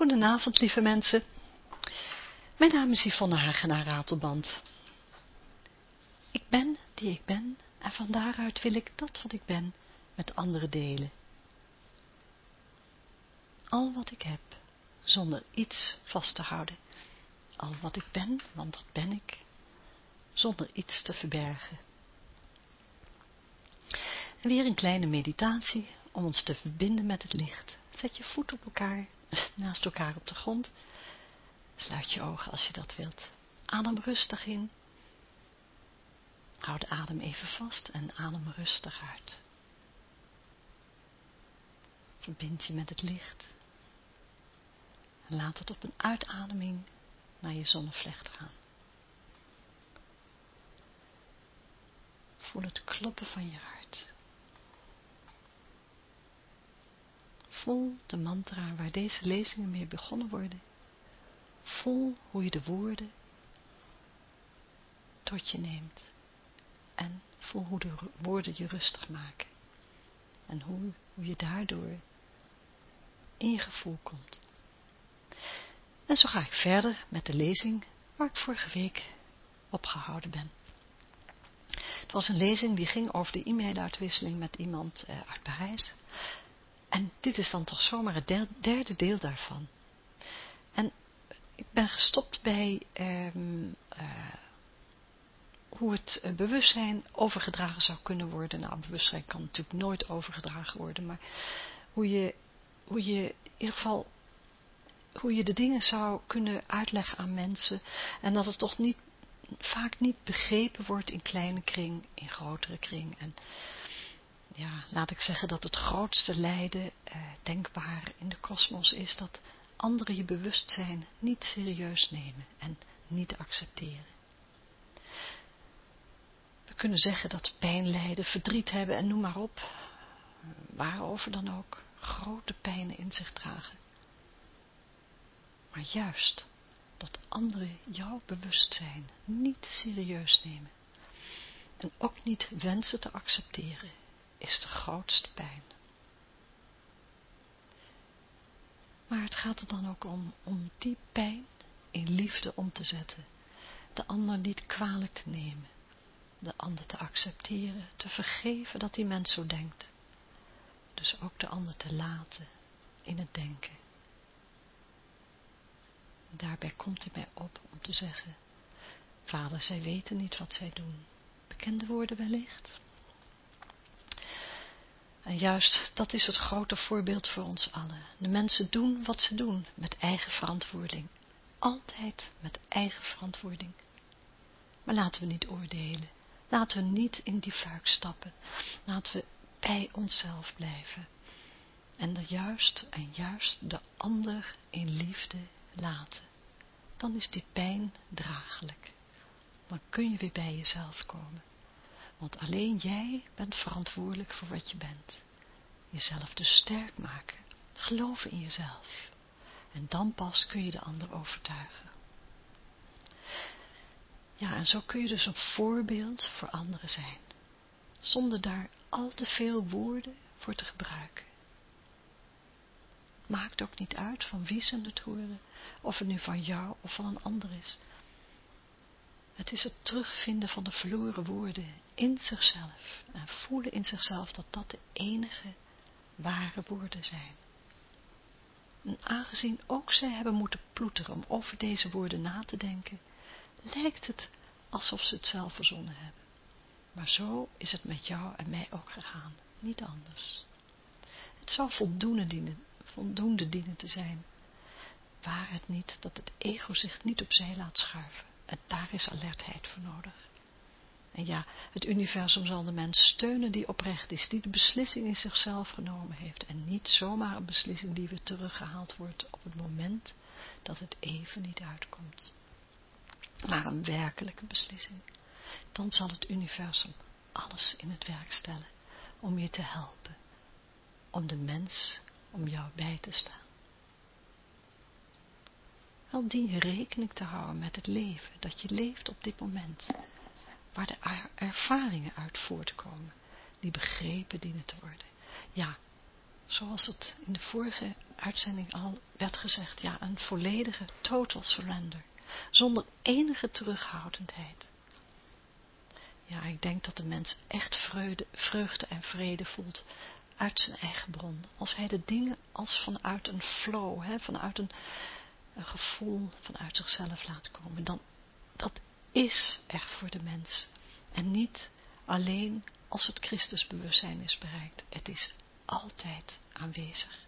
Goedenavond, lieve mensen. Mijn naam is Yvonne Hagenaar Ratelband. Ik ben die ik ben en van daaruit wil ik dat wat ik ben met anderen delen. Al wat ik heb, zonder iets vast te houden. Al wat ik ben, want dat ben ik, zonder iets te verbergen. En weer een kleine meditatie om ons te verbinden met het licht. Zet je voet op elkaar, naast elkaar op de grond. Sluit je ogen als je dat wilt. Adem rustig in. Houd de adem even vast en adem rustig uit. Verbind je met het licht. En laat het op een uitademing naar je zonnevlecht gaan. Voel het kloppen van je hart. Voel de mantra waar deze lezingen mee begonnen worden. Voel hoe je de woorden tot je neemt. En voel hoe de woorden je rustig maken. En hoe, hoe je daardoor in je gevoel komt. En zo ga ik verder met de lezing waar ik vorige week opgehouden ben. Het was een lezing die ging over de e-mailuitwisseling met iemand eh, uit Parijs. En dit is dan toch zomaar het derde deel daarvan. En ik ben gestopt bij ehm, uh, hoe het eh, bewustzijn overgedragen zou kunnen worden. Nou, bewustzijn kan natuurlijk nooit overgedragen worden, maar hoe je, hoe je in ieder geval hoe je de dingen zou kunnen uitleggen aan mensen en dat het toch niet, vaak niet begrepen wordt in kleine kring, in grotere kring. En ja, laat ik zeggen dat het grootste lijden eh, denkbaar in de kosmos is dat anderen je bewustzijn niet serieus nemen en niet accepteren. We kunnen zeggen dat pijn lijden, verdriet hebben en noem maar op, waarover dan ook, grote pijnen in zich dragen. Maar juist dat anderen jouw bewustzijn niet serieus nemen en ook niet wensen te accepteren, is de grootste pijn. Maar het gaat er dan ook om, om die pijn in liefde om te zetten, de ander niet kwalijk te nemen, de ander te accepteren, te vergeven dat die mens zo denkt. Dus ook de ander te laten in het denken. Daarbij komt hij mij op om te zeggen, vader, zij weten niet wat zij doen. Bekende woorden wellicht? En juist dat is het grote voorbeeld voor ons allen. De mensen doen wat ze doen met eigen verantwoording. Altijd met eigen verantwoording. Maar laten we niet oordelen. Laten we niet in die fuik stappen. Laten we bij onszelf blijven. En er juist en juist de ander in liefde laten. Dan is die pijn draaglijk. Dan kun je weer bij jezelf komen. Want alleen jij bent verantwoordelijk voor wat je bent. Jezelf dus sterk maken. Geloven in jezelf. En dan pas kun je de ander overtuigen. Ja, en zo kun je dus een voorbeeld voor anderen zijn. Zonder daar al te veel woorden voor te gebruiken. Maakt ook niet uit van wie ze het horen, of het nu van jou of van een ander is. Het is het terugvinden van de verloren woorden in zichzelf en voelen in zichzelf dat dat de enige ware woorden zijn. En aangezien ook zij hebben moeten ploeteren om over deze woorden na te denken, lijkt het alsof ze het zelf verzonnen hebben. Maar zo is het met jou en mij ook gegaan, niet anders. Het zou voldoende dienen, voldoende dienen te zijn, waar het niet dat het ego zich niet opzij laat schuiven. En daar is alertheid voor nodig. En ja, het universum zal de mens steunen die oprecht is, die de beslissing in zichzelf genomen heeft. En niet zomaar een beslissing die weer teruggehaald wordt op het moment dat het even niet uitkomt. Maar een werkelijke beslissing. Dan zal het universum alles in het werk stellen om je te helpen. Om de mens om jou bij te staan. Wel dien je rekening te houden met het leven, dat je leeft op dit moment, waar de ervaringen uit voortkomen, die begrepen dienen te worden. Ja, zoals het in de vorige uitzending al werd gezegd, ja, een volledige total surrender, zonder enige terughoudendheid. Ja, ik denk dat de mens echt vreugde, vreugde en vrede voelt uit zijn eigen bron. Als hij de dingen als vanuit een flow, hè, vanuit een, een gevoel, vanuit zichzelf laat komen, dan dat is er voor de mens. En niet alleen als het Christusbewustzijn is bereikt. Het is altijd aanwezig.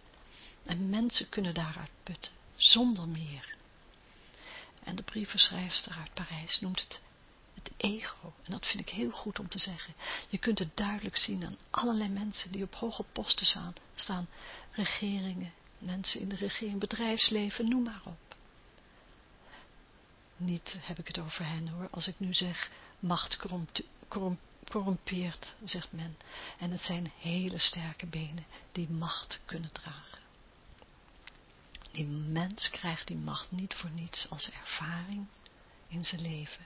En mensen kunnen daaruit putten, zonder meer. En de brievenschrijfster uit Parijs noemt het het ego. En dat vind ik heel goed om te zeggen. Je kunt het duidelijk zien aan allerlei mensen die op hoge posten staan regeringen, mensen in de regering, bedrijfsleven, noem maar op. Niet heb ik het over hen hoor, als ik nu zeg macht corrumpeert, zegt men. En het zijn hele sterke benen die macht kunnen dragen. Die mens krijgt die macht niet voor niets als ervaring in zijn leven.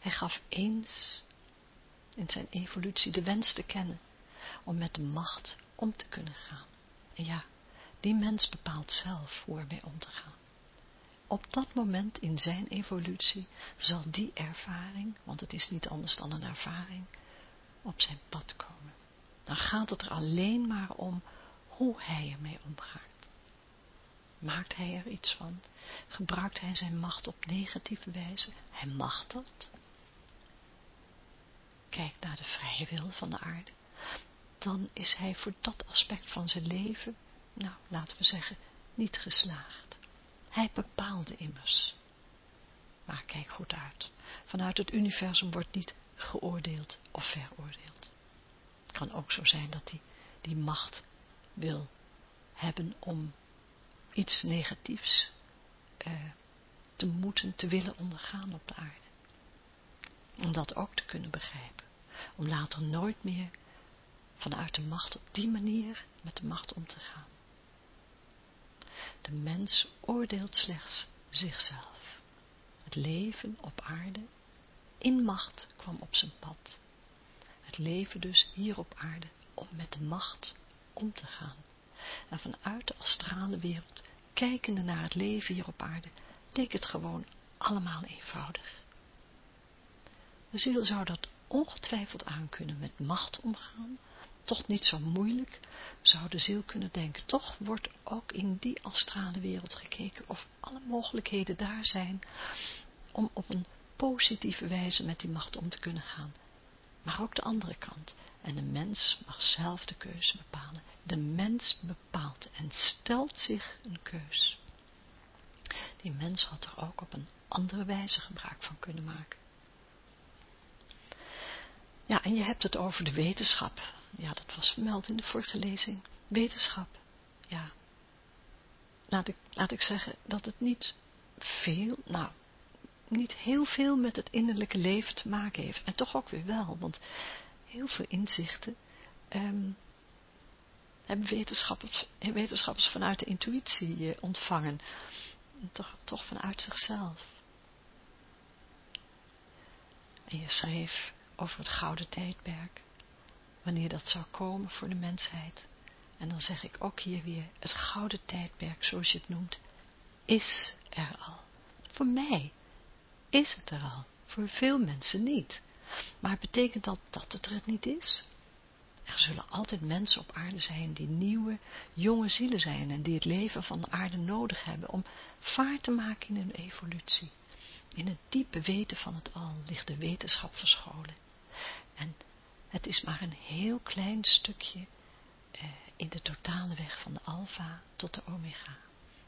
Hij gaf eens in zijn evolutie de wens te kennen om met de macht om te kunnen gaan. En ja, die mens bepaalt zelf hoe ermee om te gaan. Op dat moment in zijn evolutie zal die ervaring, want het is niet anders dan een ervaring, op zijn pad komen. Dan gaat het er alleen maar om hoe hij ermee omgaat. Maakt hij er iets van? Gebruikt hij zijn macht op negatieve wijze? Hij mag dat. Kijk naar de vrije wil van de aarde. Dan is hij voor dat aspect van zijn leven, nou, laten we zeggen, niet geslaagd. Hij bepaalde immers. Maar kijk goed uit. Vanuit het universum wordt niet geoordeeld of veroordeeld. Het kan ook zo zijn dat hij die macht wil hebben om iets negatiefs eh, te moeten, te willen ondergaan op de aarde. Om dat ook te kunnen begrijpen. Om later nooit meer vanuit de macht op die manier met de macht om te gaan. De mens oordeelt slechts zichzelf. Het leven op aarde in macht kwam op zijn pad. Het leven dus hier op aarde om met de macht om te gaan. En vanuit de astrale wereld, kijkende naar het leven hier op aarde, leek het gewoon allemaal eenvoudig. De ziel zou dat ongetwijfeld aankunnen met macht omgaan, toch niet zo moeilijk, zou de ziel kunnen denken. Toch wordt ook in die astrale wereld gekeken of alle mogelijkheden daar zijn om op een positieve wijze met die macht om te kunnen gaan. Maar ook de andere kant. En de mens mag zelf de keuze bepalen. De mens bepaalt en stelt zich een keus. Die mens had er ook op een andere wijze gebruik van kunnen maken. Ja, en je hebt het over de wetenschap. Ja, dat was vermeld in de vorige lezing. Wetenschap, ja. Laat ik, laat ik zeggen dat het niet veel, nou, niet heel veel met het innerlijke leven te maken heeft. En toch ook weer wel, want heel veel inzichten ehm, hebben wetenschappers, wetenschappers vanuit de intuïtie eh, ontvangen. Toch, toch vanuit zichzelf. En je schreef over het gouden tijdperk, wanneer dat zou komen voor de mensheid. En dan zeg ik ook hier weer, het gouden tijdperk, zoals je het noemt, is er al. Voor mij is het er al. Voor veel mensen niet. Maar betekent dat dat het er niet is? Er zullen altijd mensen op aarde zijn die nieuwe, jonge zielen zijn en die het leven van de aarde nodig hebben om vaart te maken in hun evolutie. In het diepe weten van het al ligt de wetenschap verscholen. En het is maar een heel klein stukje eh, in de totale weg van de alfa tot de omega.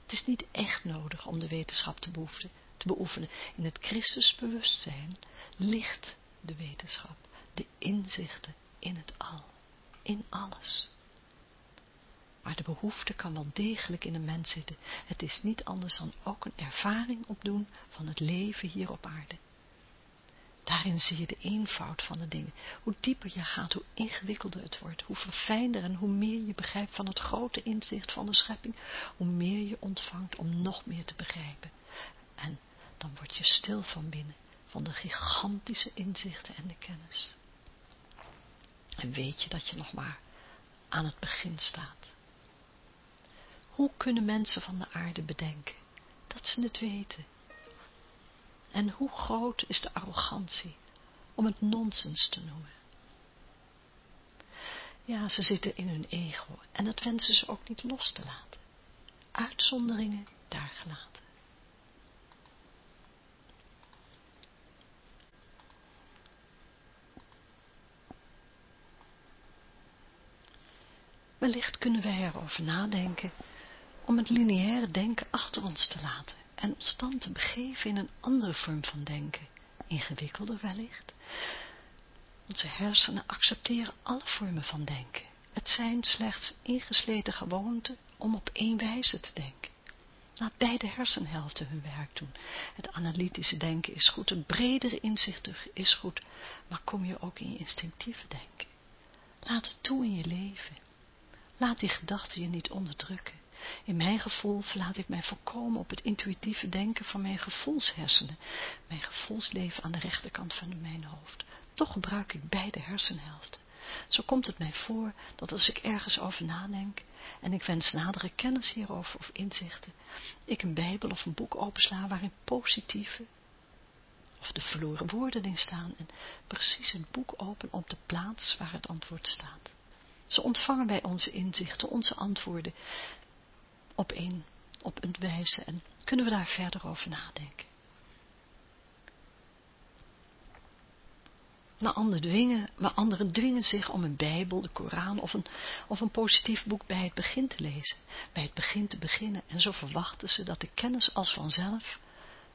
Het is niet echt nodig om de wetenschap te beoefenen. Te beoefenen. In het Christusbewustzijn ligt de wetenschap, de inzichten in het al, in alles. Maar de behoefte kan wel degelijk in een mens zitten. Het is niet anders dan ook een ervaring opdoen van het leven hier op aarde. Daarin zie je de eenvoud van de dingen. Hoe dieper je gaat, hoe ingewikkelder het wordt. Hoe verfijnder en hoe meer je begrijpt van het grote inzicht van de schepping, hoe meer je ontvangt om nog meer te begrijpen. En dan word je stil van binnen, van de gigantische inzichten en de kennis. En weet je dat je nog maar aan het begin staat. Hoe kunnen mensen van de aarde bedenken? Dat ze het weten. En hoe groot is de arrogantie om het nonsens te noemen? Ja, ze zitten in hun ego en dat wensen ze ook niet los te laten. Uitzonderingen daar gelaten. Wellicht kunnen wij erover nadenken om het lineaire denken achter ons te laten en ons dan te begeven in een andere vorm van denken, ingewikkelder wellicht. Onze hersenen accepteren alle vormen van denken. Het zijn slechts ingesleten gewoonten om op één wijze te denken. Laat beide hersenhelften hun werk doen. Het analytische denken is goed, het bredere inzicht is goed, maar kom je ook in je instinctieve denken. Laat het toe in je leven. Laat die gedachten je niet onderdrukken. In mijn gevoel verlaat ik mij volkomen op het intuïtieve denken van mijn gevoelshersenen, mijn gevoelsleven aan de rechterkant van mijn hoofd. Toch gebruik ik beide hersenhelften. Zo komt het mij voor dat als ik ergens over nadenk en ik wens nadere kennis hierover of inzichten, ik een bijbel of een boek opensla waarin positieve of de verloren woorden in staan en precies het boek open op de plaats waar het antwoord staat. Ze ontvangen bij onze inzichten, onze antwoorden op een, op een wijze en kunnen we daar verder over nadenken. Maar anderen, dwingen, maar anderen dwingen zich om een bijbel, de Koran of een, of een positief boek bij het begin te lezen, bij het begin te beginnen en zo verwachten ze dat de kennis als vanzelf,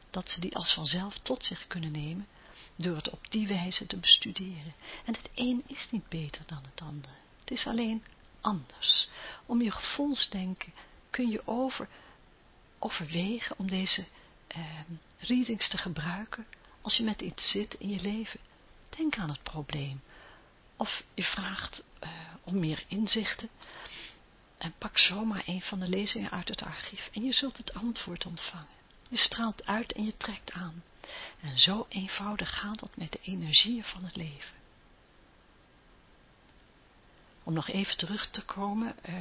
dat ze die als vanzelf tot zich kunnen nemen door het op die wijze te bestuderen. En het een is niet beter dan het andere. Het is alleen anders. Om je gevoelsdenken kun je over, overwegen om deze eh, readings te gebruiken als je met iets zit in je leven. Denk aan het probleem. Of je vraagt uh, om meer inzichten en pak zomaar een van de lezingen uit het archief en je zult het antwoord ontvangen. Je straalt uit en je trekt aan. En zo eenvoudig gaat dat met de energieën van het leven om nog even terug te komen, uh,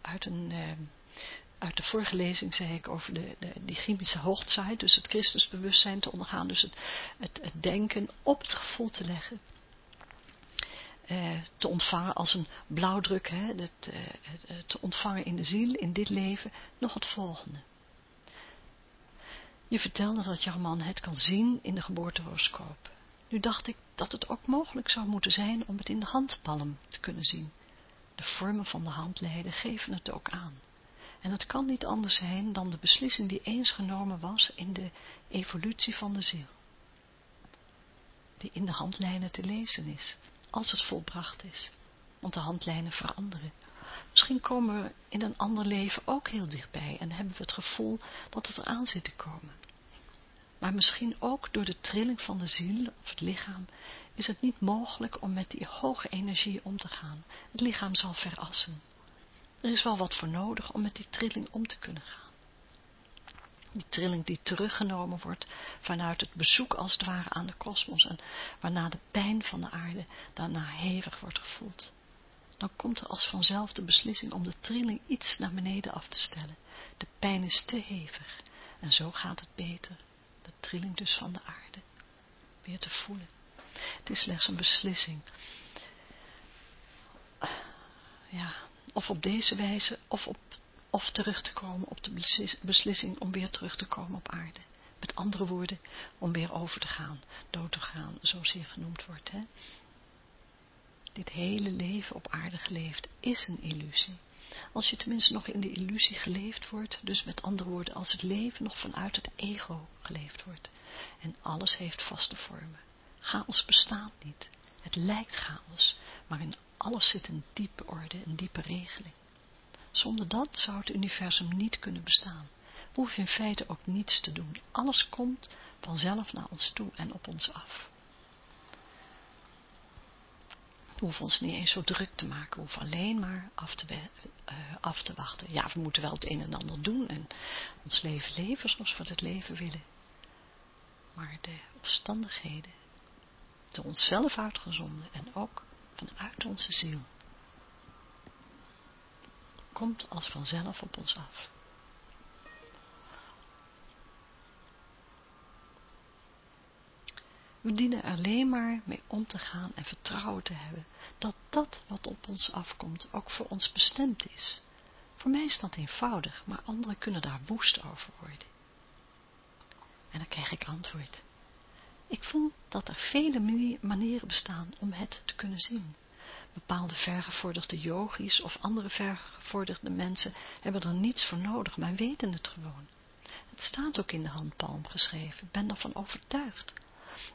uit, een, uh, uit de vorige lezing zei ik over de, de, die chemische hoogtijd, dus het Christusbewustzijn te ondergaan, dus het, het, denken op het gevoel te leggen. Uh, te ontvangen als een blauwdruk, hè, het, te ontvangen in de ziel, in dit leven, nog het volgende. Je vertelde dat jouw man het kan zien in de geboortehoroscoop. Nu dacht ik dat het ook mogelijk zou moeten zijn om het in de handpalm te kunnen zien. De vormen van de handleiden geven het ook aan. En het kan niet anders zijn dan de beslissing die eens genomen was in de evolutie van de ziel. Die in de handlijnen te lezen is, als het volbracht is. Want de handlijnen veranderen. Misschien komen we in een ander leven ook heel dichtbij en hebben we het gevoel dat het eraan zit te komen. Maar misschien ook door de trilling van de ziel of het lichaam is het niet mogelijk om met die hoge energie om te gaan. Het lichaam zal verassen. Er is wel wat voor nodig om met die trilling om te kunnen gaan. Die trilling die teruggenomen wordt vanuit het bezoek als het ware aan de kosmos en waarna de pijn van de aarde daarna hevig wordt gevoeld. Dan komt er als vanzelf de beslissing om de trilling iets naar beneden af te stellen. De pijn is te hevig en zo gaat het beter de trilling dus van de aarde, weer te voelen. Het is slechts een beslissing. Ja, of op deze wijze, of, op, of terug te komen op de beslissing om weer terug te komen op aarde. Met andere woorden, om weer over te gaan, dood te gaan, zoals hier genoemd wordt. Hè? Dit hele leven op aarde geleefd is een illusie. Als je tenminste nog in de illusie geleefd wordt, dus met andere woorden, als het leven nog vanuit het ego geleefd wordt. En alles heeft vaste vormen. Chaos bestaat niet. Het lijkt chaos, maar in alles zit een diepe orde, een diepe regeling. Zonder dat zou het universum niet kunnen bestaan. We hoeven in feite ook niets te doen. Alles komt vanzelf naar ons toe en op ons af. We hoeven ons niet eens zo druk te maken. We hoeven alleen maar af te, uh, af te wachten. Ja, we moeten wel het een en ander doen en ons leven leven zoals we het leven willen. Maar de omstandigheden, door onszelf uitgezonden en ook vanuit onze ziel, komt als vanzelf op ons af. We dienen alleen maar mee om te gaan en vertrouwen te hebben dat dat wat op ons afkomt ook voor ons bestemd is. Voor mij is dat eenvoudig, maar anderen kunnen daar woest over worden. En dan krijg ik antwoord. Ik voel dat er vele manieren bestaan om het te kunnen zien. Bepaalde vergevorderde yogis of andere vergevorderde mensen hebben er niets voor nodig, maar weten het gewoon. Het staat ook in de handpalm geschreven, ik ben daarvan overtuigd.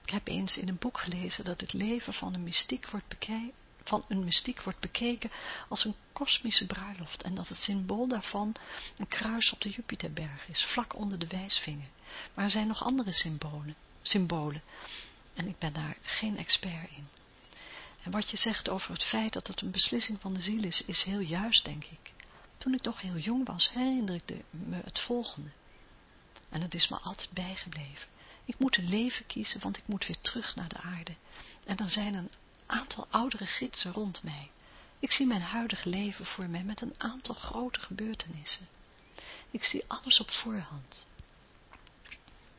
Ik heb eens in een boek gelezen dat het leven van een mystiek wordt bekeken van een mystiek wordt bekeken als een kosmische bruiloft en dat het symbool daarvan een kruis op de Jupiterberg is, vlak onder de wijsvinger. Maar er zijn nog andere symbolen, symbolen en ik ben daar geen expert in. En wat je zegt over het feit dat het een beslissing van de ziel is, is heel juist, denk ik. Toen ik nog heel jong was, herinnerde ik me het volgende. En het is me altijd bijgebleven. Ik moet een leven kiezen, want ik moet weer terug naar de aarde. En er zijn een aantal oudere gidsen rond mij. Ik zie mijn huidige leven voor mij met een aantal grote gebeurtenissen. Ik zie alles op voorhand.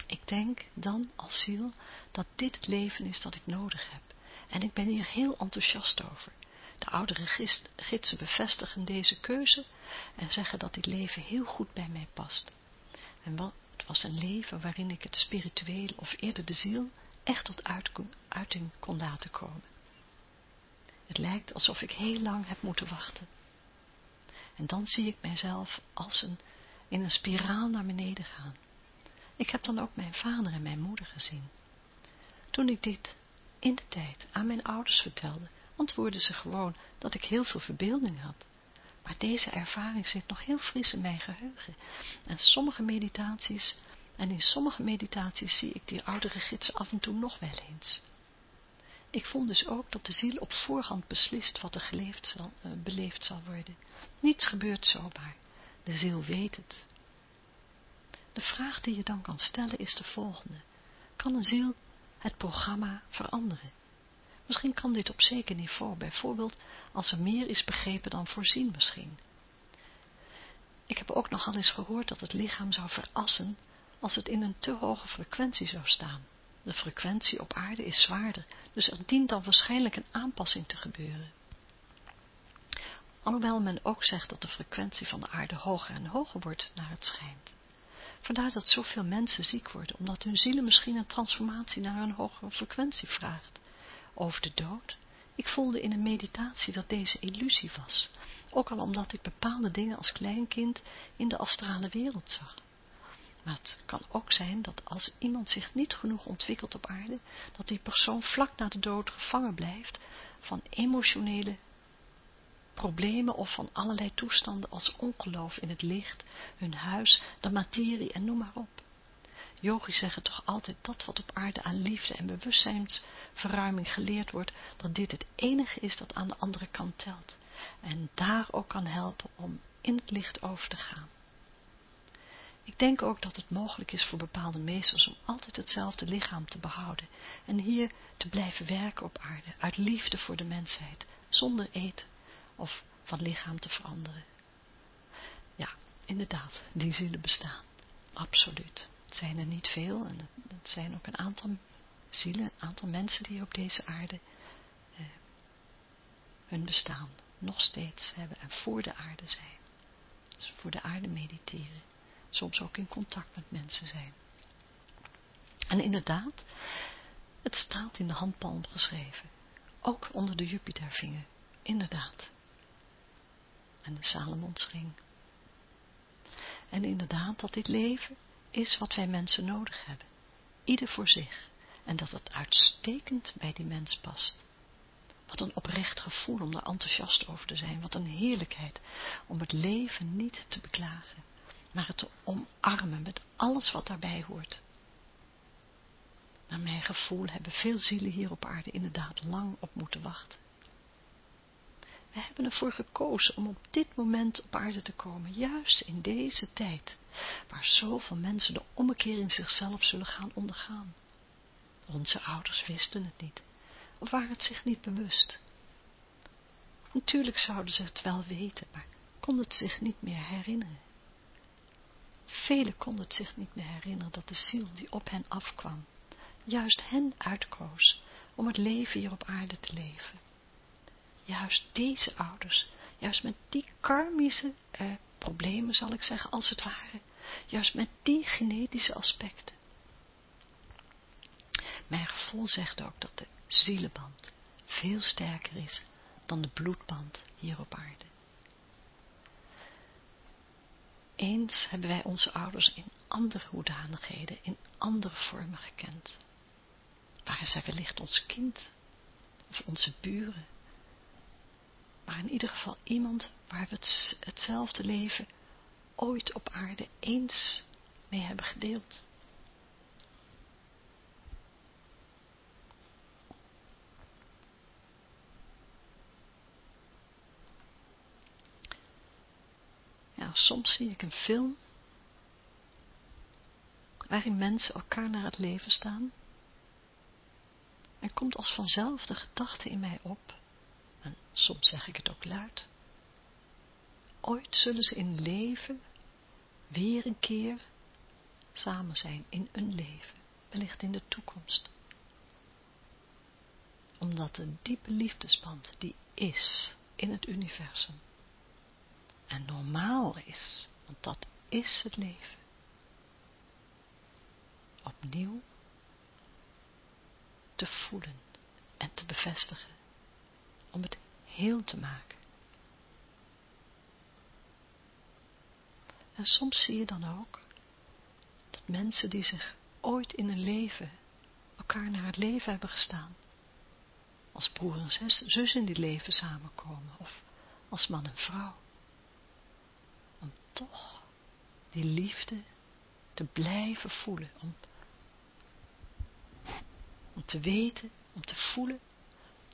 Ik denk dan als ziel dat dit het leven is dat ik nodig heb. En ik ben hier heel enthousiast over. De oudere gidsen bevestigen deze keuze en zeggen dat dit leven heel goed bij mij past. En wel, het was een leven waarin ik het spirituele of eerder de ziel echt tot uiting kon laten komen. Het lijkt alsof ik heel lang heb moeten wachten. En dan zie ik mijzelf als een, in een spiraal naar beneden gaan. Ik heb dan ook mijn vader en mijn moeder gezien. Toen ik dit in de tijd aan mijn ouders vertelde, antwoordden ze gewoon dat ik heel veel verbeelding had. Maar deze ervaring zit nog heel fris in mijn geheugen. En sommige meditaties, en in sommige meditaties zie ik die oudere gids af en toe nog wel eens. Ik vond dus ook dat de ziel op voorhand beslist wat er geleefd zal, uh, beleefd zal worden. Niets gebeurt zomaar. De ziel weet het. De vraag die je dan kan stellen is de volgende. Kan een ziel het programma veranderen? Misschien kan dit op zeker niveau, bijvoorbeeld als er meer is begrepen dan voorzien misschien. Ik heb ook nogal eens gehoord dat het lichaam zou verassen als het in een te hoge frequentie zou staan. De frequentie op aarde is zwaarder, dus er dient dan waarschijnlijk een aanpassing te gebeuren. Alhoewel men ook zegt dat de frequentie van de aarde hoger en hoger wordt naar het schijnt. Vandaar dat zoveel mensen ziek worden, omdat hun zielen misschien een transformatie naar een hogere frequentie vraagt. Over de dood. Ik voelde in een meditatie dat deze illusie was, ook al omdat ik bepaalde dingen als kleinkind in de astrale wereld zag. Maar het kan ook zijn dat als iemand zich niet genoeg ontwikkelt op aarde, dat die persoon vlak na de dood gevangen blijft van emotionele problemen of van allerlei toestanden als ongeloof in het licht, hun huis, de materie en noem maar op. Yogis zeggen toch altijd dat wat op aarde aan liefde en bewustzijnsverruiming geleerd wordt, dat dit het enige is dat aan de andere kant telt. En daar ook kan helpen om in het licht over te gaan. Ik denk ook dat het mogelijk is voor bepaalde meesters om altijd hetzelfde lichaam te behouden en hier te blijven werken op aarde, uit liefde voor de mensheid, zonder eten of van lichaam te veranderen. Ja, inderdaad, die zielen bestaan, absoluut. Het zijn er niet veel en het zijn ook een aantal zielen, een aantal mensen die op deze aarde eh, hun bestaan nog steeds hebben en voor de aarde zijn. Dus voor de aarde mediteren soms ook in contact met mensen zijn. En inderdaad, het staat in de handpalm geschreven. Ook onder de Jupitervinger, inderdaad. En de Salomonsring. En inderdaad dat dit leven is wat wij mensen nodig hebben. Ieder voor zich. En dat het uitstekend bij die mens past. Wat een oprecht gevoel om daar enthousiast over te zijn. Wat een heerlijkheid om het leven niet te beklagen maar het te omarmen met alles wat daarbij hoort. Naar mijn gevoel hebben veel zielen hier op aarde inderdaad lang op moeten wachten. We hebben ervoor gekozen om op dit moment op aarde te komen, juist in deze tijd, waar zoveel mensen de ommekeer in zichzelf zullen gaan ondergaan. Onze ouders wisten het niet, of waren het zich niet bewust. Natuurlijk zouden ze het wel weten, maar konden het zich niet meer herinneren. Velen konden het zich niet meer herinneren dat de ziel die op hen afkwam, juist hen uitkoos om het leven hier op aarde te leven. Juist deze ouders, juist met die karmische eh, problemen zal ik zeggen, als het ware, juist met die genetische aspecten. Mijn gevoel zegt ook dat de zielenband veel sterker is dan de bloedband hier op aarde. Eens hebben wij onze ouders in andere hoedanigheden, in andere vormen gekend. Waren zij wellicht ons kind, of onze buren, maar in ieder geval iemand waar we het, hetzelfde leven ooit op aarde eens mee hebben gedeeld. Ja, soms zie ik een film waarin mensen elkaar naar het leven staan en komt als vanzelf de gedachte in mij op, en soms zeg ik het ook luid, ooit zullen ze in leven weer een keer samen zijn in een leven, wellicht in de toekomst. Omdat de diepe liefdesband die is in het universum en normaal is, want dat is het leven. Opnieuw te voelen en te bevestigen, om het heel te maken. En soms zie je dan ook dat mensen die zich ooit in een leven elkaar naar het leven hebben gestaan, als broer en zus, zus in dit leven samenkomen, of als man en vrouw, om toch die liefde te blijven voelen, om, om te weten, om te voelen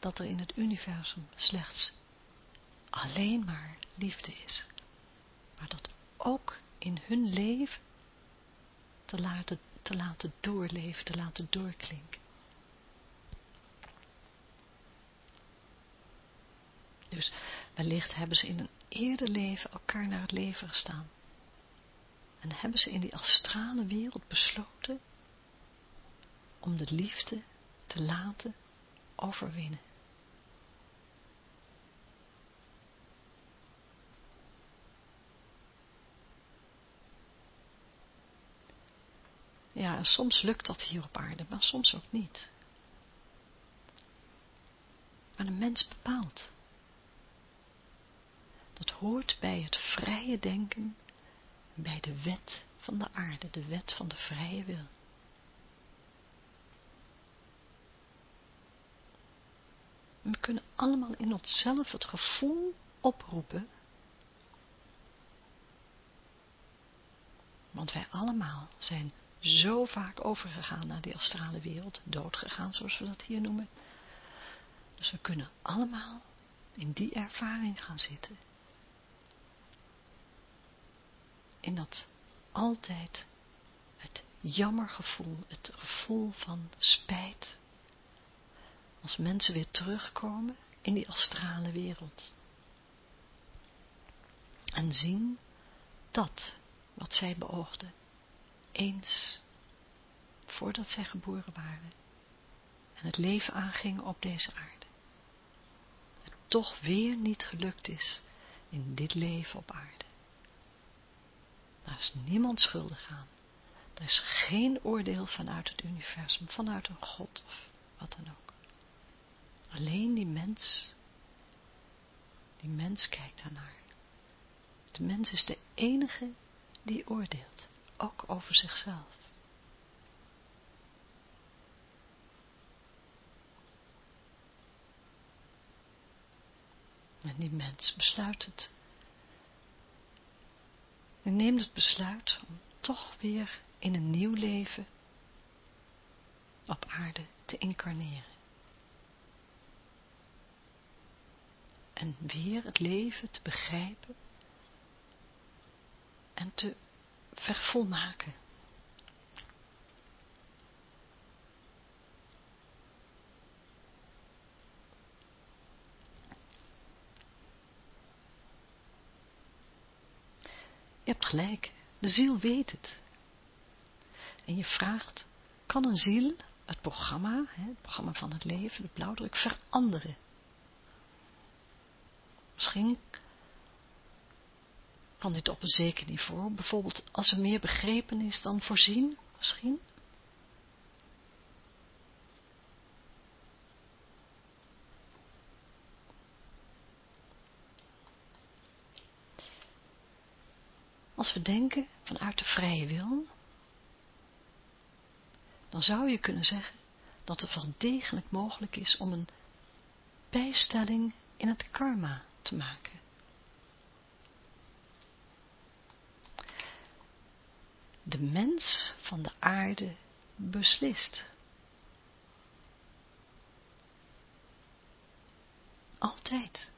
dat er in het universum slechts alleen maar liefde is, maar dat ook in hun leven te laten, te laten doorleven, te laten doorklinken. Dus wellicht hebben ze in een eerder leven elkaar naar het leven gestaan. En hebben ze in die astrale wereld besloten om de liefde te laten overwinnen. Ja, soms lukt dat hier op aarde, maar soms ook niet. Maar de mens bepaalt. Dat hoort bij het vrije denken, bij de wet van de aarde, de wet van de vrije wil. we kunnen allemaal in onszelf het gevoel oproepen, want wij allemaal zijn zo vaak overgegaan naar die astrale wereld, doodgegaan zoals we dat hier noemen. Dus we kunnen allemaal in die ervaring gaan zitten. In dat altijd het jammergevoel, het gevoel van spijt, als mensen weer terugkomen in die astrale wereld. En zien dat wat zij beoogden eens voordat zij geboren waren en het leven aangingen op deze aarde. Het toch weer niet gelukt is in dit leven op aarde. Daar is niemand schuldig aan. Er is geen oordeel vanuit het universum, vanuit een God of wat dan ook. Alleen die mens, die mens kijkt daarnaar. De mens is de enige die oordeelt ook over zichzelf. En die mens besluit het. En neemt het besluit om toch weer in een nieuw leven op aarde te incarneren. En weer het leven te begrijpen en te vervolmaken. Je hebt gelijk, de ziel weet het. En je vraagt, kan een ziel het programma, het programma van het leven, de blauwdruk, veranderen? Misschien kan dit op een zeker niveau, bijvoorbeeld als er meer begrepen is dan voorzien, misschien. Als we denken vanuit de vrije wil, dan zou je kunnen zeggen dat het wel degelijk mogelijk is om een bijstelling in het karma te maken. De mens van de aarde beslist. Altijd.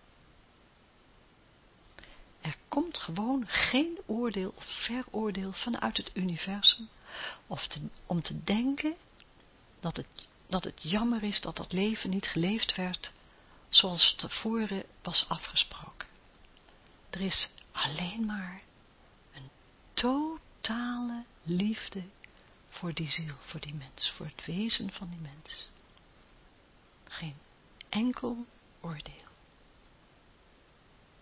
Er komt gewoon geen oordeel of veroordeel vanuit het universum of om te denken dat het, dat het jammer is dat dat leven niet geleefd werd zoals tevoren was afgesproken. Er is alleen maar een totale liefde voor die ziel, voor die mens, voor het wezen van die mens. Geen enkel oordeel.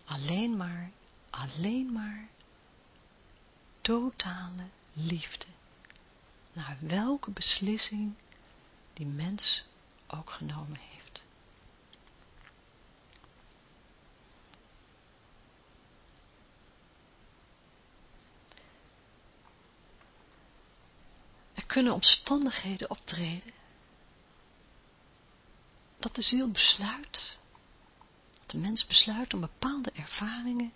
Alleen maar, alleen maar totale liefde. Naar welke beslissing die mens ook genomen heeft. Er kunnen omstandigheden optreden dat de ziel besluit, dat de mens besluit om bepaalde ervaringen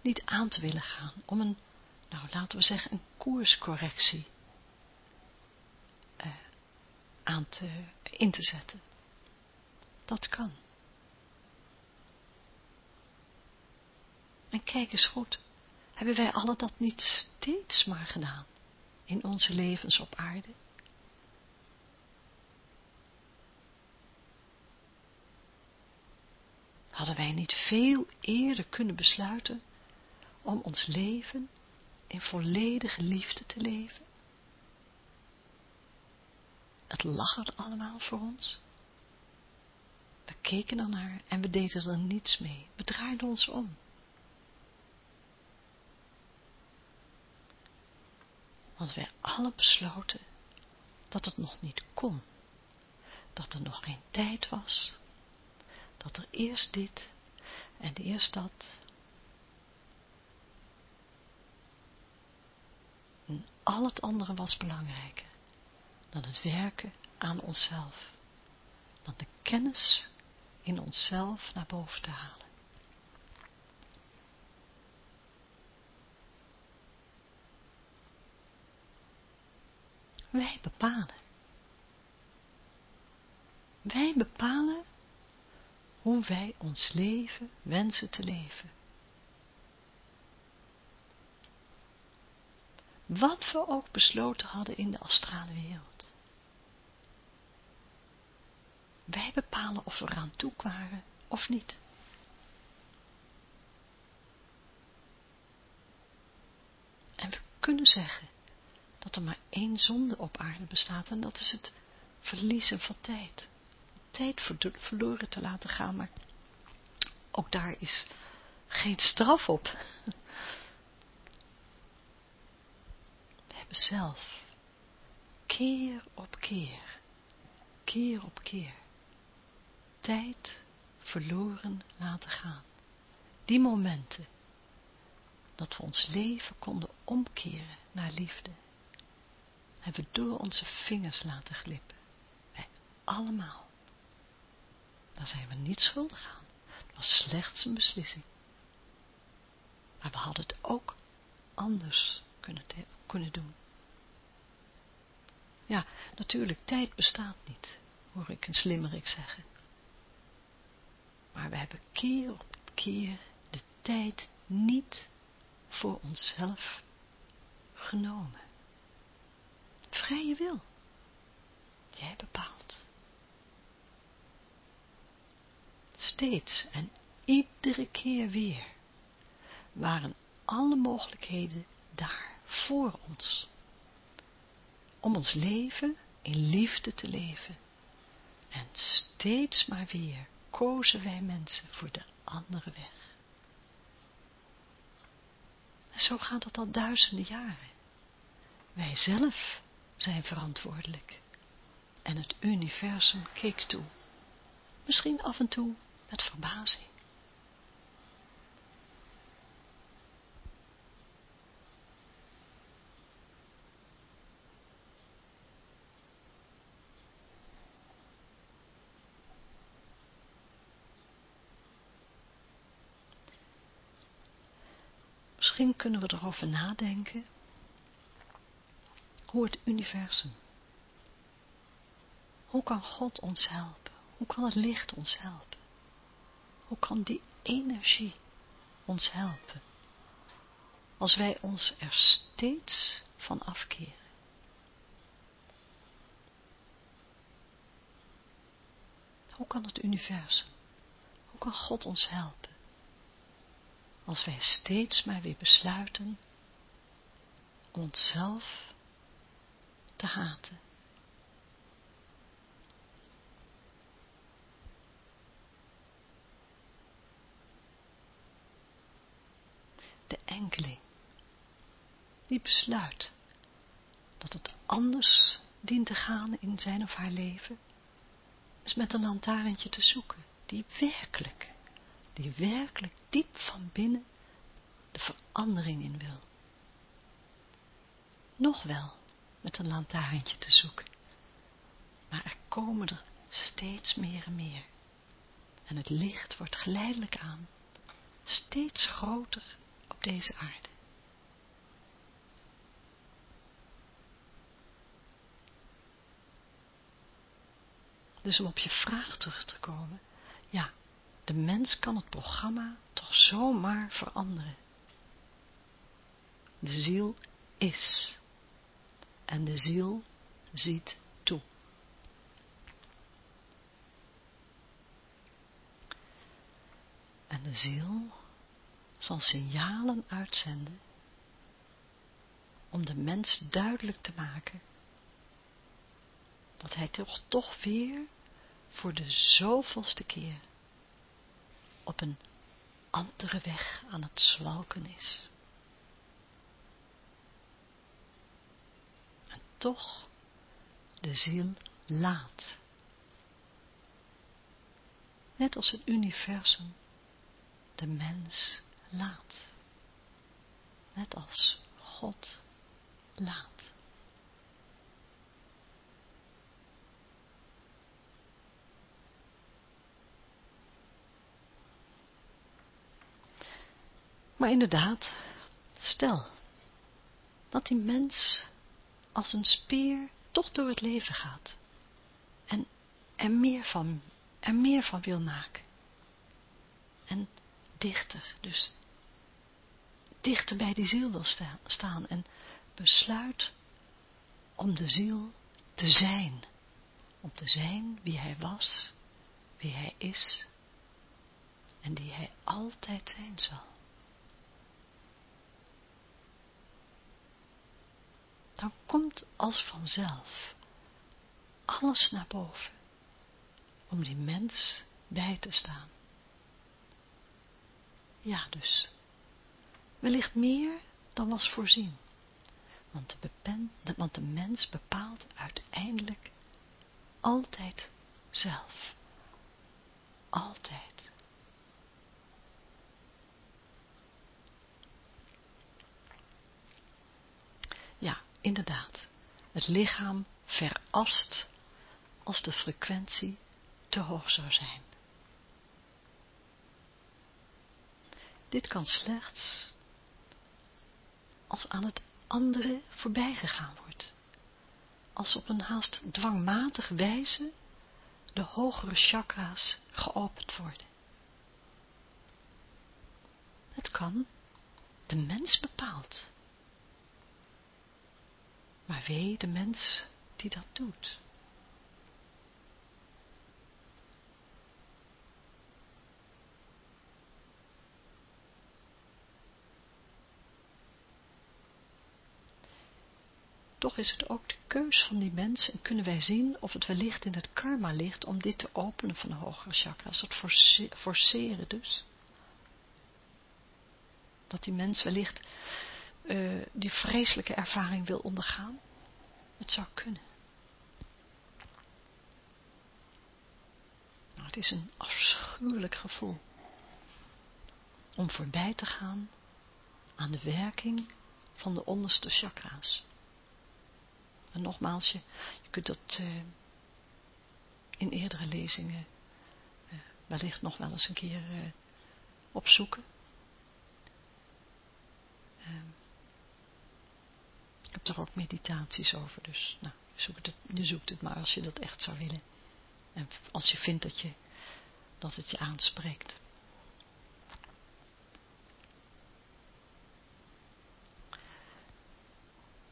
niet aan te willen gaan, om een, nou laten we zeggen, een koerscorrectie aan te, in te zetten. Dat kan. En kijk eens goed, hebben wij alle dat niet steeds maar gedaan in onze levens op aarde? Hadden wij niet veel eerder kunnen besluiten om ons leven in volledige liefde te leven? Het lag er allemaal voor ons. We keken ernaar en we deden er niets mee. We draaiden ons om. Want wij alle besloten dat het nog niet kon. Dat er nog geen tijd was. Dat er eerst dit en eerst dat. En al het andere was belangrijker dan het werken aan onszelf, dan de kennis in onszelf naar boven te halen. Wij bepalen. Wij bepalen hoe wij ons leven wensen te leven. Wat we ook besloten hadden in de astrale wereld. Wij bepalen of we eraan toe waren of niet. En we kunnen zeggen dat er maar één zonde op aarde bestaat en dat is het verliezen van tijd. Tijd verloren te laten gaan, maar ook daar is geen straf op. We hebben zelf keer op keer, keer op keer tijd verloren laten gaan. Die momenten dat we ons leven konden omkeren naar liefde, hebben we door onze vingers laten glippen. Wij allemaal. Daar zijn we niet schuldig aan. Het was slechts een beslissing. Maar we hadden het ook anders kunnen, kunnen doen. Ja, natuurlijk, tijd bestaat niet, hoor ik een slimmerik zeggen. Maar we hebben keer op keer de tijd niet voor onszelf genomen. Vrije wil. Jij bepaalt. Steeds en iedere keer weer waren alle mogelijkheden daar voor ons. Om ons leven in liefde te leven. En steeds maar weer kozen wij mensen voor de andere weg. En zo gaat het al duizenden jaren. Wij zelf zijn verantwoordelijk. En het universum keek toe. Misschien af en toe met verbazing. Misschien kunnen we erover nadenken het universum, hoe kan God ons helpen? Hoe kan het licht ons helpen? Hoe kan die energie ons helpen? Als wij ons er steeds van afkeren. Hoe kan het universum, hoe kan God ons helpen? Als wij steeds maar weer besluiten om onszelf te haten. De enkeling die besluit dat het anders dient te gaan in zijn of haar leven, is met een lantaarntje te zoeken, die werkelijk die werkelijk diep van binnen de verandering in wil. Nog wel met een lantaarntje te zoeken, maar er komen er steeds meer en meer. En het licht wordt geleidelijk aan steeds groter op deze aarde. Dus om op je vraag terug te komen, ja, de mens kan het programma toch zomaar veranderen. De ziel is. En de ziel ziet toe. En de ziel zal signalen uitzenden om de mens duidelijk te maken dat hij toch, toch weer voor de zoveelste keer op een andere weg aan het zwalken is. En toch de ziel laat. Net als het universum de mens laat. Net als God laat. Maar inderdaad, stel dat die mens als een speer toch door het leven gaat en er meer van, er meer van wil maken. En dichter, dus dichter bij die ziel wil staan en besluit om de ziel te zijn, om te zijn wie hij was, wie hij is en die hij altijd zijn zal. Dan komt als vanzelf alles naar boven om die mens bij te staan. Ja, dus, wellicht meer dan was voorzien, want de, want de mens bepaalt uiteindelijk altijd zelf. Altijd. Ja, inderdaad, het lichaam verast als de frequentie te hoog zou zijn. Dit kan slechts als aan het andere voorbij gegaan wordt, als op een haast dwangmatige wijze de hogere chakra's geopend worden. Het kan, de mens bepaalt maar wee de mens die dat doet. Toch is het ook de keus van die mens en kunnen wij zien of het wellicht in het karma ligt om dit te openen van de hogere chakras, het forceren dus. Dat die mens wellicht uh, die vreselijke ervaring wil ondergaan. Het zou kunnen. Het is een afschuwelijk gevoel om voorbij te gaan aan de werking van de onderste chakra's. En nogmaals, je, kunt dat uh, in eerdere lezingen uh, wellicht nog wel eens een keer opzoeken. Ik heb er ook meditaties over, dus nou, je, zoekt het, je zoekt het maar als je dat echt zou willen. En als je vindt dat, je, dat het je aanspreekt.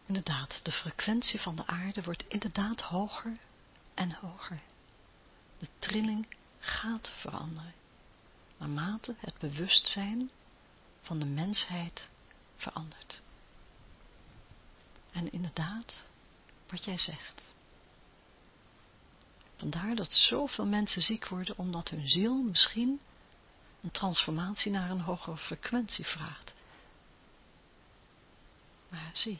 Inderdaad, de frequentie van de aarde wordt inderdaad hoger en hoger. De trilling gaat veranderen, naarmate het bewustzijn van de mensheid verandert. En inderdaad, wat jij zegt. Vandaar dat zoveel mensen ziek worden, omdat hun ziel misschien een transformatie naar een hogere frequentie vraagt. Maar zie,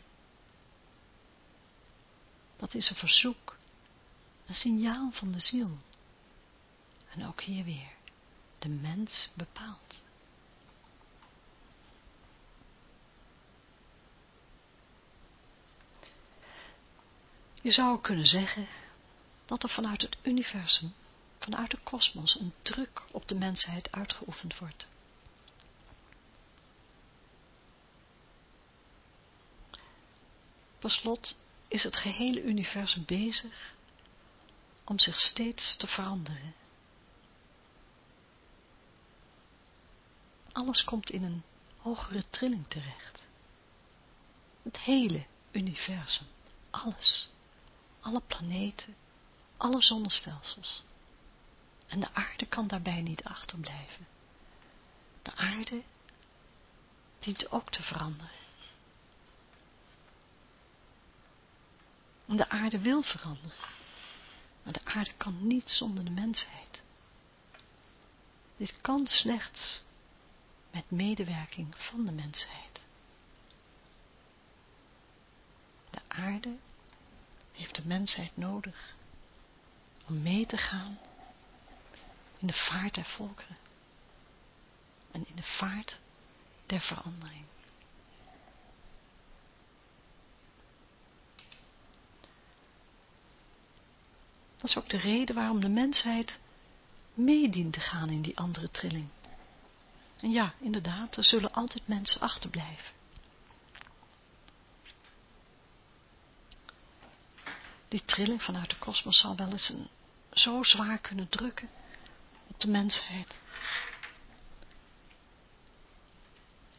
dat is een verzoek, een signaal van de ziel. En ook hier weer, de mens bepaalt. Je zou kunnen zeggen dat er vanuit het universum, vanuit de kosmos, een druk op de mensheid uitgeoefend wordt. Per slot is het gehele universum bezig om zich steeds te veranderen. Alles komt in een hogere trilling terecht. Het hele universum, alles, alle planeten, alle zonnestelsels. En de aarde kan daarbij niet achterblijven. De aarde dient ook te veranderen. De aarde wil veranderen. Maar de aarde kan niet zonder de mensheid. Dit kan slechts met medewerking van de mensheid. De aarde heeft de mensheid nodig om mee te gaan in de vaart der volkeren en in de vaart der verandering. Dat is ook de reden waarom de mensheid mee dient te gaan in die andere trilling. En ja, inderdaad, er zullen altijd mensen achterblijven. Die trilling vanuit de kosmos zal wel eens een, zo zwaar kunnen drukken op de mensheid.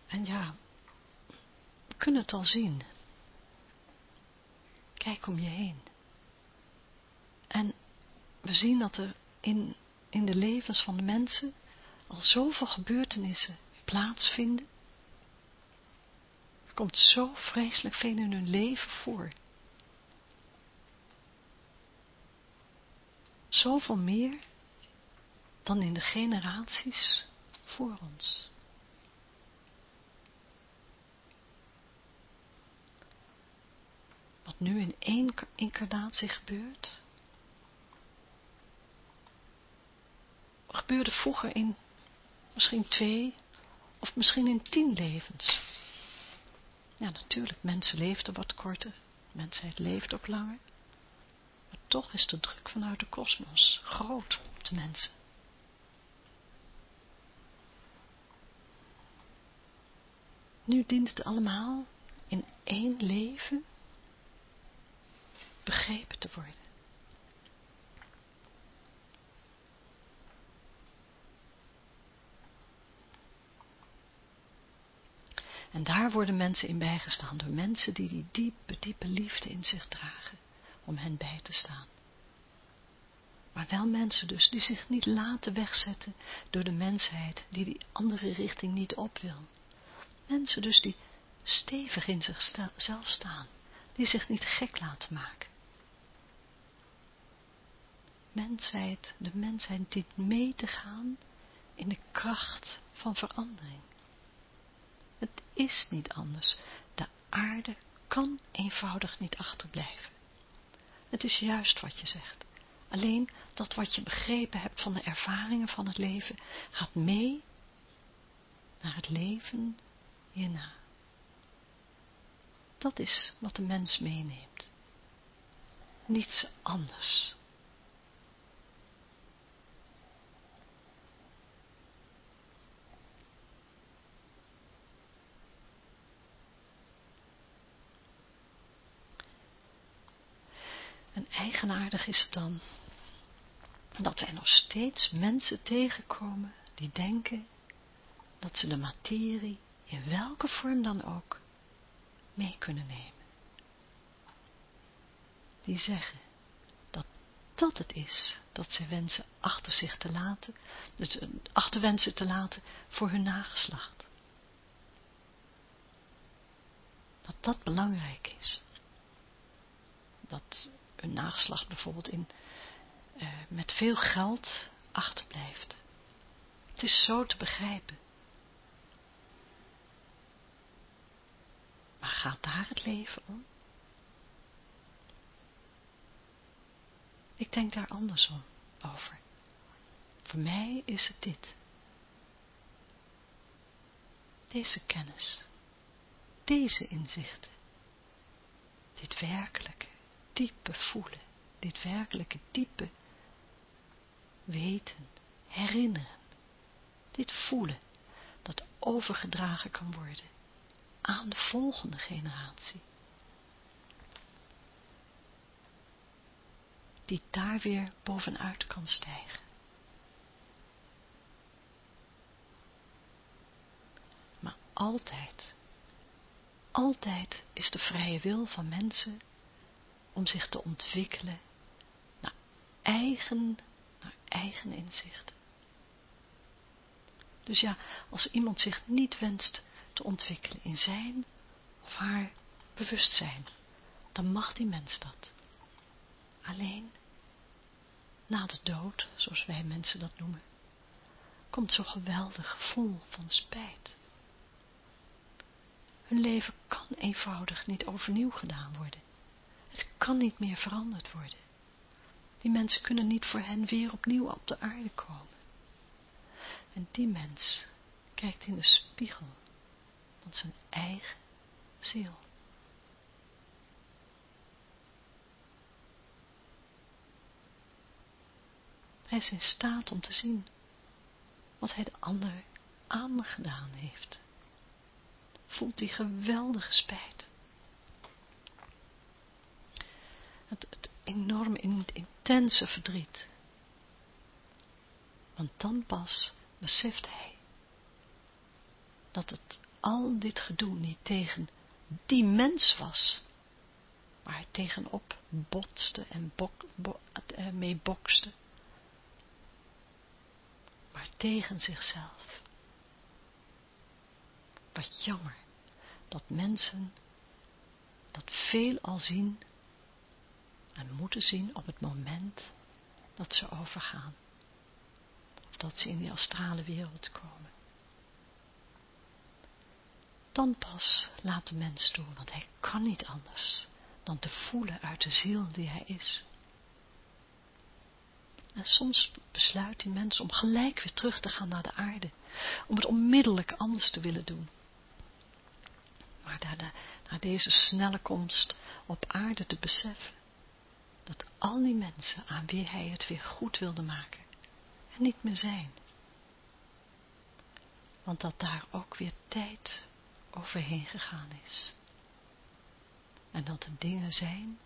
En ja, we kunnen het al zien. Kijk om je heen. En we zien dat er in, in de levens van de mensen al zoveel gebeurtenissen plaatsvinden. Er komt zo vreselijk veel in hun leven voor. Zoveel meer dan in de generaties voor ons. Wat nu in één incarnatie gebeurt, gebeurde vroeger in misschien twee of misschien in tien levens. Ja, natuurlijk, mensen leefden wat korter, mensheid leeft ook langer. Toch is de druk vanuit de kosmos groot op de mensen. Nu dient het allemaal in één leven begrepen te worden. En daar worden mensen in bijgestaan door mensen die die diepe, diepe liefde in zich dragen, om hen bij te staan. Maar wel mensen dus die zich niet laten wegzetten door de mensheid die die andere richting niet op wil. Mensen dus die stevig in zichzelf staan, die zich niet gek laten maken. Mensheid, de mensheid dient mee te gaan in de kracht van verandering. Het is niet anders. De aarde kan eenvoudig niet achterblijven. Het is juist wat je zegt. Alleen dat wat je begrepen hebt van de ervaringen van het leven gaat mee naar het leven hierna. Dat is wat de mens meeneemt. Niets anders. En eigenaardig is het dan dat wij nog steeds mensen tegenkomen die denken dat ze de materie, in welke vorm dan ook, mee kunnen nemen. Die zeggen dat dat het is dat ze wensen achter zich te laten, dus achterwensen te laten voor hun nageslacht. Dat dat belangrijk is. Dat hun nageslacht bijvoorbeeld in, uh, met veel geld achterblijft. Het is zo te begrijpen. Maar gaat daar het leven om? Ik denk daar andersom over. Voor mij is het dit. Deze kennis, deze inzichten, dit werkelijke, diepe voelen, dit werkelijke diepe weten, herinneren, dit voelen, dat overgedragen kan worden aan de volgende generatie. Die daar weer bovenuit kan stijgen. Maar altijd, altijd is de vrije wil van mensen om zich te ontwikkelen naar eigen, naar eigen inzichten. Dus ja, als iemand zich niet wenst te ontwikkelen in zijn of haar bewustzijn, dan mag die mens dat. Alleen, na de dood, zoals wij mensen dat noemen, komt zo'n geweldig gevoel van spijt. Hun leven kan eenvoudig niet overnieuw gedaan worden. Het kan niet meer veranderd worden. Die mensen kunnen niet voor hen weer opnieuw op de aarde komen. En die mens kijkt in de spiegel van zijn eigen ziel. Hij is in staat om te zien wat hij de ander aangedaan heeft. Voelt die geweldige spijt. Het, het enorme, intense verdriet. Want dan pas beseft hij dat het al dit gedoe niet tegen die mens was, waar hij tegenop botste en bok, eh, mee bokste, maar tegen zichzelf. Wat jammer dat mensen dat veel al zien en moeten zien op het moment dat ze overgaan. Of dat ze in die astrale wereld komen dan pas laat de mens toe, want hij kan niet anders dan te voelen uit de ziel die hij is. En soms besluit die mens om gelijk weer terug te gaan naar de aarde, om het onmiddellijk anders te willen doen. Maar na, na deze snelle komst op aarde te beseffen, dat al die mensen aan wie hij het weer goed wilde maken, niet meer zijn. Want dat daar ook weer tijd overheen gegaan is. En dat de dingen zijn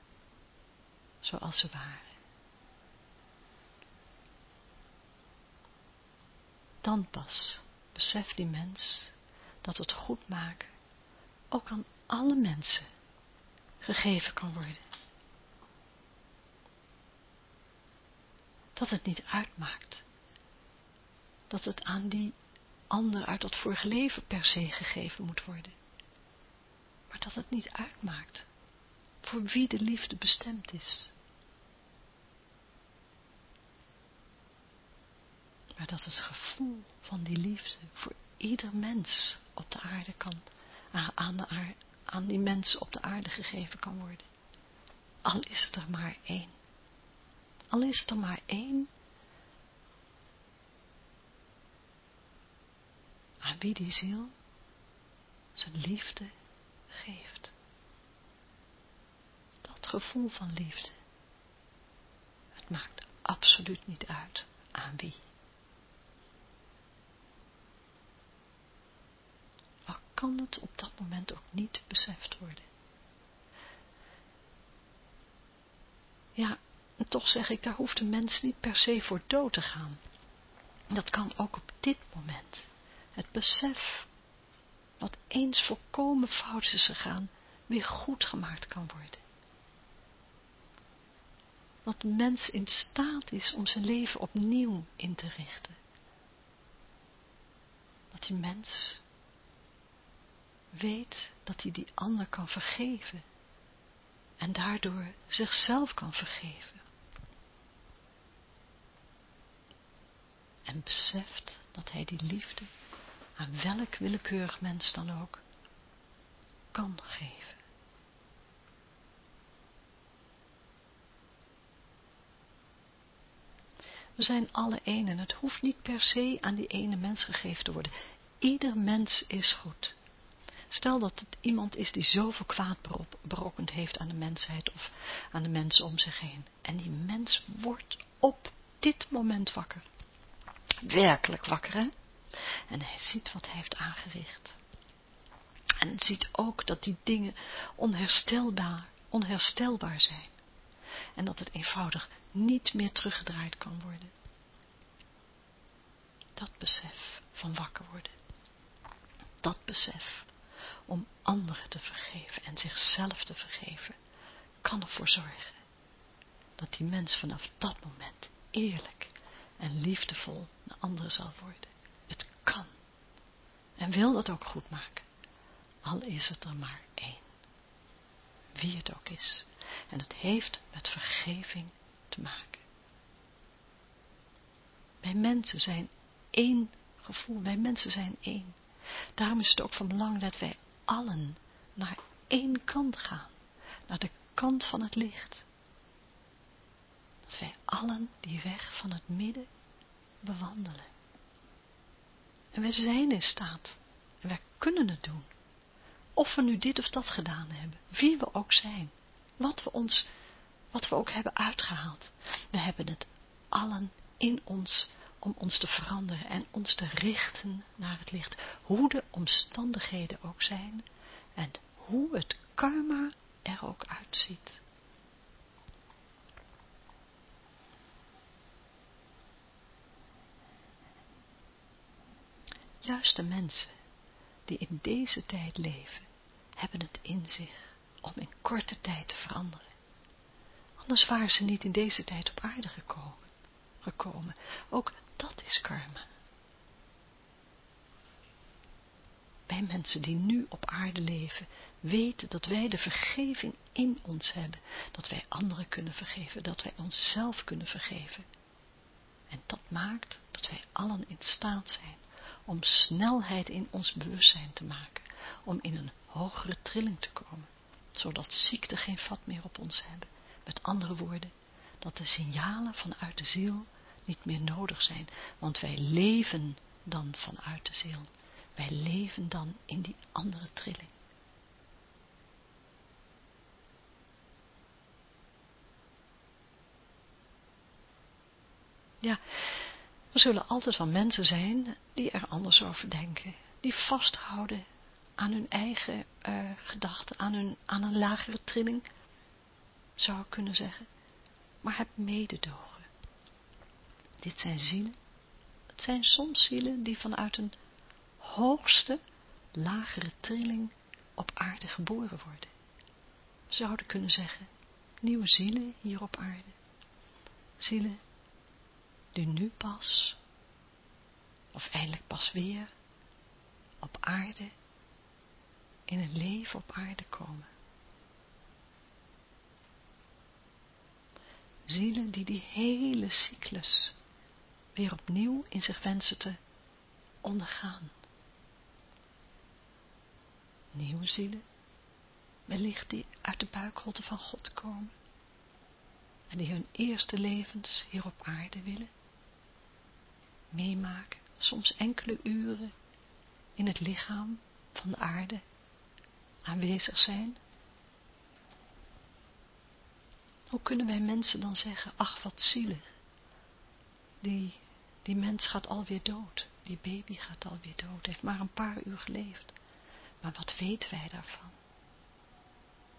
zoals ze waren. Dan pas beseft die mens dat het goed maken ook aan alle mensen gegeven kan worden. Dat het niet uitmaakt. Dat het aan die ander uit dat vorige leven per se gegeven moet worden. Maar dat het niet uitmaakt. voor wie de liefde bestemd is. Maar dat het gevoel van die liefde voor ieder mens op de aarde kan, aan, aan die mens op de aarde gegeven kan worden. Al is het er maar één. Al is er maar één. Aan wie die ziel zijn liefde geeft. Dat gevoel van liefde. Het maakt absoluut niet uit aan wie. Al kan het op dat moment ook niet beseft worden. Ja, en toch zeg ik, daar hoeft de mens niet per se voor dood te gaan. Dat kan ook op dit moment. Het besef, wat eens volkomen fout is gegaan, weer goed gemaakt kan worden. Dat de mens in staat is om zijn leven opnieuw in te richten. Dat die mens weet dat hij die ander kan vergeven en daardoor zichzelf kan vergeven. En beseft dat hij die liefde aan welk willekeurig mens dan ook kan geven. We zijn alle één en het hoeft niet per se aan die ene mens gegeven te worden. Ieder mens is goed. Stel dat het iemand is die zoveel kwaad berokkend heeft aan de mensheid of aan de mensen om zich heen. En die mens wordt op dit moment wakker. Werkelijk wakker, hè? En hij ziet wat hij heeft aangericht. En ziet ook dat die dingen onherstelbaar, onherstelbaar zijn. En dat het eenvoudig niet meer teruggedraaid kan worden. Dat besef van wakker worden. Dat besef om anderen te vergeven en zichzelf te vergeven, kan ervoor zorgen dat die mens vanaf dat moment eerlijk en liefdevol naar anderen zal worden. Het kan. En wil dat ook goed maken. Al is het er maar één. Wie het ook is. En het heeft met vergeving te maken. Wij mensen zijn één gevoel. Wij mensen zijn één. Daarom is het ook van belang dat wij allen naar één kant gaan, naar de kant van het licht. Wij allen die weg van het midden bewandelen. En wij zijn in staat, en wij kunnen het doen. Of we nu dit of dat gedaan hebben, wie we ook zijn, wat we, ons, wat we ook hebben uitgehaald. We hebben het allen in ons om ons te veranderen en ons te richten naar het licht, hoe de omstandigheden ook zijn en hoe het karma er ook uitziet. Juist de mensen die in deze tijd leven, hebben het in zich om in korte tijd te veranderen. Anders waren ze niet in deze tijd op aarde gekomen. gekomen. Ook dat is karma. Wij mensen die nu op aarde leven, weten dat wij de vergeving in ons hebben. Dat wij anderen kunnen vergeven, dat wij onszelf kunnen vergeven. En dat maakt dat wij allen in staat zijn om snelheid in ons bewustzijn te maken. Om in een hogere trilling te komen. Zodat ziekte geen vat meer op ons hebben. Met andere woorden, dat de signalen vanuit de ziel niet meer nodig zijn, want wij leven dan vanuit de ziel. Wij leven dan in die andere trilling. Ja, er zullen altijd wel mensen zijn die er anders over denken, die vasthouden aan hun eigen uh, gedachten, aan, hun, aan een lagere trilling, zou ik kunnen zeggen. Maar heb mededogen dit zijn zielen. Het zijn soms zielen die vanuit een hoogste, lagere trilling op aarde geboren worden. Zouden kunnen zeggen, nieuwe zielen hier op aarde. Zielen die nu pas, of eindelijk pas weer, op aarde, in een leven op aarde komen. zielen die die hele cyclus weer opnieuw in zich wensen te ondergaan. Nieuwe zielen, wellicht die uit de buikrotte van God komen en die hun eerste levens hier op aarde willen meemaken, soms enkele uren in het lichaam van de aarde aanwezig zijn. Hoe kunnen wij mensen dan zeggen, ach wat zielig, die, die mens gaat alweer dood, die baby gaat alweer dood, heeft maar een paar uur geleefd. Maar wat weten wij daarvan?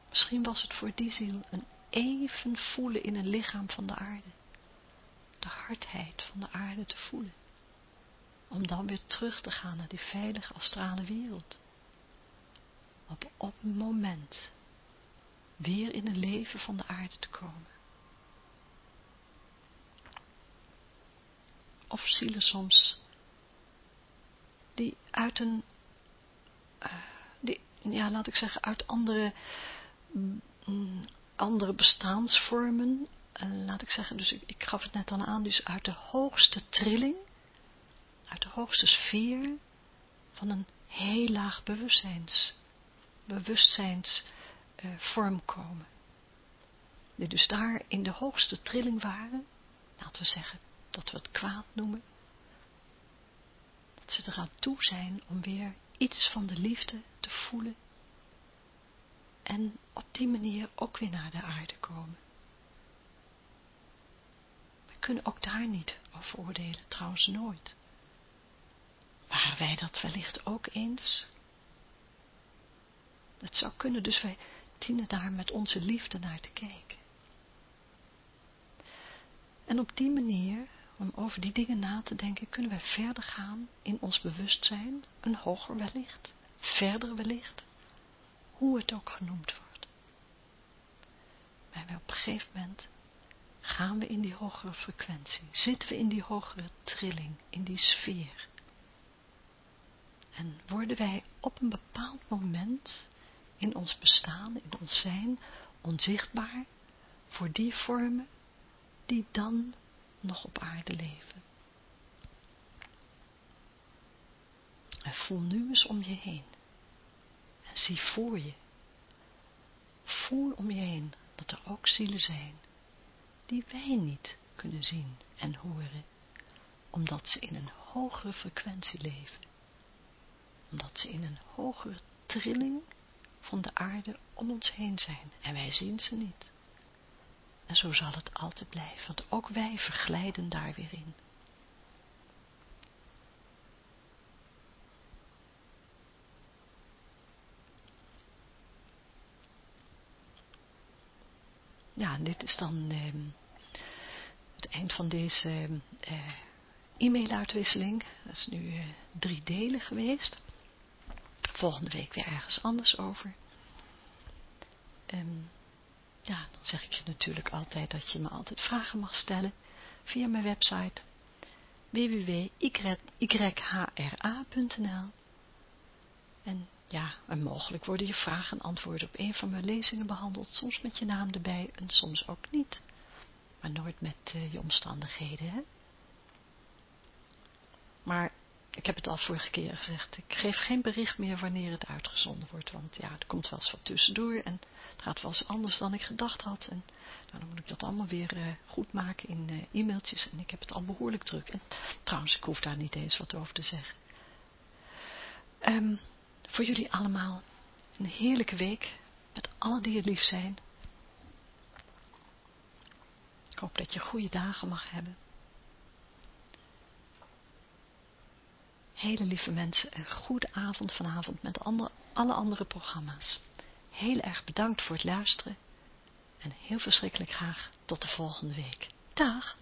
Misschien was het voor die ziel een even voelen in een lichaam van de aarde. De hardheid van de aarde te voelen. Om dan weer terug te gaan naar die veilige astrale wereld. Op, op een moment weer in een leven van de aarde te komen. Of zielen soms die uit een, uh, die, ja, laat ik zeggen, uit andere mm, andere bestaansvormen, uh, laat ik zeggen, dus ik, ik, gaf het net al aan, dus uit de hoogste trilling, uit de hoogste sfeer van een heel laag bewustzijns, bewustzijnsvorm uh, komen. Die dus daar in de hoogste trilling waren, laten we zeggen dat we het kwaad noemen, dat ze eraan toe zijn om weer iets van de liefde te voelen en op die manier ook weer naar de aarde komen. We kunnen ook daar niet over oordelen, trouwens nooit. Waren wij dat wellicht ook eens? Het zou kunnen, dus wij dienen daar met onze liefde naar te kijken. En op die manier, om over die dingen na te denken, kunnen wij verder gaan in ons bewustzijn, een hoger wellicht, verder wellicht, hoe het ook genoemd wordt. Maar op een gegeven moment gaan we in die hogere frequentie, zitten we in die hogere trilling, in die sfeer. En worden wij op een bepaald moment in ons bestaan, in ons zijn, onzichtbaar voor die vormen die dan nog op aarde leven. En voel nu eens om je heen. En zie voor je. Voel om je heen dat er ook zielen zijn die wij niet kunnen zien en horen, omdat ze in een hogere frequentie leven. Omdat ze in een hogere trilling van de aarde om ons heen zijn en wij zien ze niet. En zo zal het altijd blijven, want ook wij verglijden daar weer in. ja, dit is dan eh, het eind van deze eh, e-mailuitwisseling. Dat is nu eh, drie delen geweest. Volgende week weer ergens anders over. Um, ja, dan zeg ik je natuurlijk altijd dat je me altijd vragen mag stellen via mijn website www.yhra.nl En ja, en mogelijk worden je vragen en antwoorden op een van mijn lezingen behandeld, soms met je naam erbij en soms ook niet. Maar nooit met uh, je omstandigheden, hè. Maar ik heb het al vorige keer gezegd, ik geef geen bericht meer wanneer het uitgezonden wordt, want ja, er komt wel eens wat tussendoor en het gaat wel eens anders dan ik gedacht had. En nou, dan moet ik dat allemaal weer uh, goed maken in uh, e-mailtjes en ik heb het al behoorlijk druk. En trouwens, ik hoef daar niet eens wat over te zeggen. Um, voor jullie allemaal een heerlijke week met alle die het lief zijn. Ik hoop dat je goede dagen mag hebben. Hele lieve mensen, een goede avond vanavond met alle andere programma's. Heel erg bedankt voor het luisteren en heel verschrikkelijk graag tot de volgende week. Dag!